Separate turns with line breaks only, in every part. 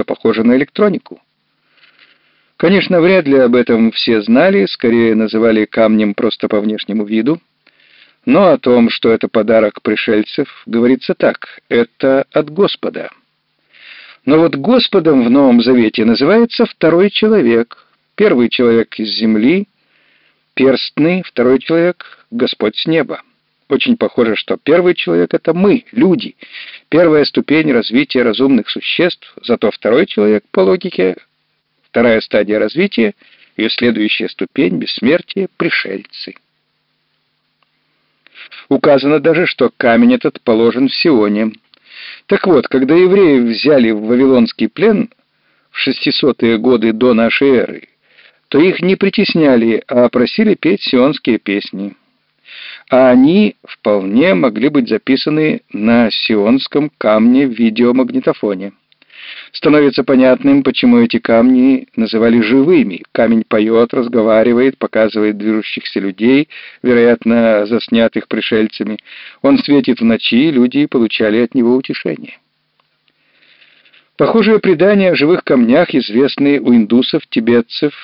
что похоже на электронику. Конечно, вряд ли об этом все знали, скорее называли камнем просто по внешнему виду. Но о том, что это подарок пришельцев, говорится так — это от Господа. Но вот Господом в Новом Завете называется второй человек. Первый человек из земли, перстный, второй человек — Господь с неба. Очень похоже, что первый человек — это мы, люди, первая ступень развития разумных существ, зато второй человек, по логике, вторая стадия развития, ее следующая ступень — бессмертие — пришельцы. Указано даже, что камень этот положен в Сионе. Так вот, когда евреи взяли в Вавилонский плен в 600-е годы до нашей эры, то их не притесняли, а просили петь сионские песни а они вполне могли быть записаны на сионском камне в видеомагнитофоне. Становится понятным, почему эти камни называли живыми. Камень поет, разговаривает, показывает движущихся людей, вероятно, заснятых пришельцами. Он светит в ночи, люди получали от него утешение. Похожие предания о живых камнях известны у индусов, тибетцев,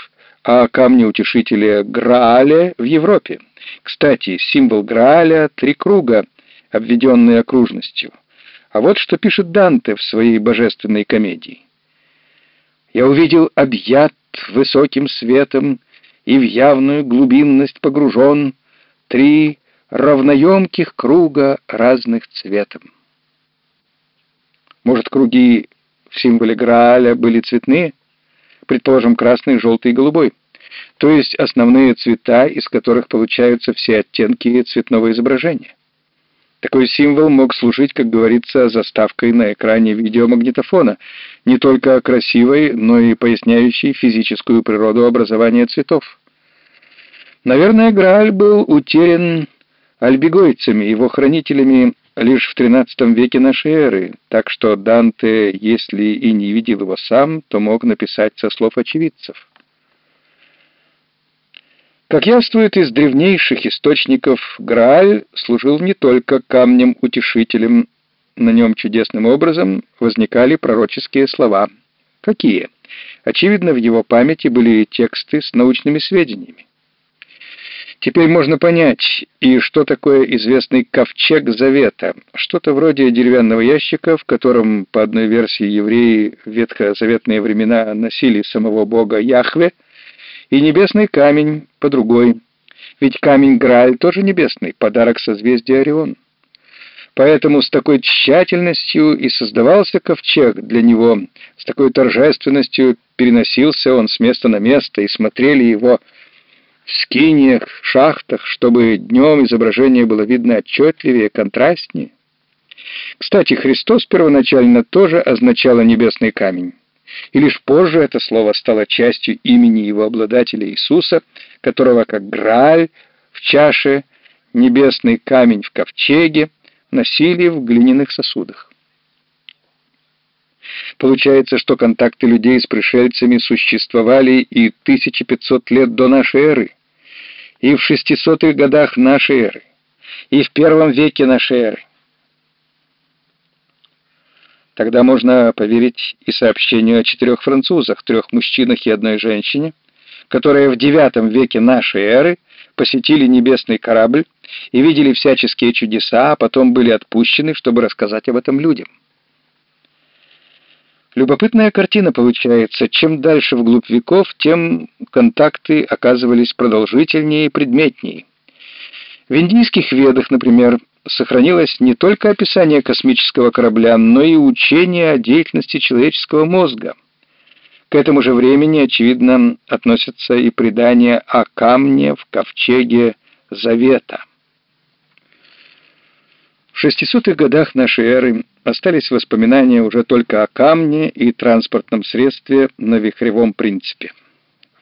а камне утешителя Грааля в Европе. Кстати, символ Грааля — три круга, обведенные окружностью. А вот что пишет Данте в своей божественной комедии. «Я увидел объят высоким светом и в явную глубинность погружен три равноемких круга разных цветом». Может, круги в символе Грааля были цветные? Предположим, красный, желтый и голубой то есть основные цвета, из которых получаются все оттенки цветного изображения. Такой символ мог служить, как говорится, заставкой на экране видеомагнитофона, не только красивой, но и поясняющей физическую природу образования цветов. Наверное, Грааль был утерян альбигойцами, его хранителями лишь в XIII веке нашей эры, так что Данте, если и не видел его сам, то мог написать со слов очевидцев. Как явствует из древнейших источников, Грааль служил не только камнем-утешителем, на нем чудесным образом возникали пророческие слова. Какие? Очевидно, в его памяти были тексты с научными сведениями. Теперь можно понять, и что такое известный ковчег Завета, что-то вроде деревянного ящика, в котором, по одной версии, евреи в ветхозаветные времена носили самого бога Яхве – и небесный камень по другой. Ведь камень Грааль тоже небесный, подарок созвездия Орион. Поэтому с такой тщательностью и создавался ковчег для него, с такой торжественностью переносился он с места на место, и смотрели его скиниях, шахтах, чтобы днем изображение было видно отчетливее, контрастнее. Кстати, Христос первоначально тоже означало небесный камень и лишь позже это слово стало частью имени его обладателя Иисуса, которого как Грааль в чаше, небесный камень в ковчеге носили в глиняных сосудах. Получается, что контакты людей с пришельцами существовали и 1500 лет до нашей эры, и в 600-х годах нашей эры, и в первом веке нашей эры. Тогда можно поверить и сообщению о четырех французах, трех мужчинах и одной женщине, которые в IX веке нашей эры посетили небесный корабль и видели всяческие чудеса, а потом были отпущены, чтобы рассказать об этом людям. Любопытная картина получается. Чем дальше вглубь веков, тем контакты оказывались продолжительнее и предметнее. В индийских ведах, например, сохранилось не только описание космического корабля, но и учение о деятельности человеческого мозга. К этому же времени, очевидно, относятся и предания о камне в ковчеге Завета. В 600-х годах нашей эры остались воспоминания уже только о камне и транспортном средстве на вихревом принципе.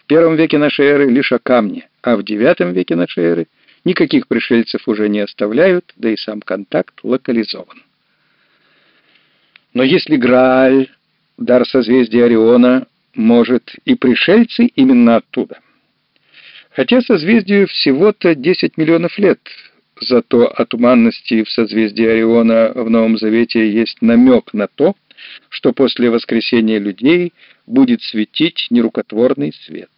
В первом веке нашей эры лишь о камне, а в девятом веке нашей эры – Никаких пришельцев уже не оставляют, да и сам контакт локализован. Но если Грааль, дар созвездия Ориона, может и пришельцы именно оттуда. Хотя созвездию всего-то 10 миллионов лет, зато о туманности в созвездии Ориона в Новом Завете есть намек на то, что после воскресения людей будет светить нерукотворный свет.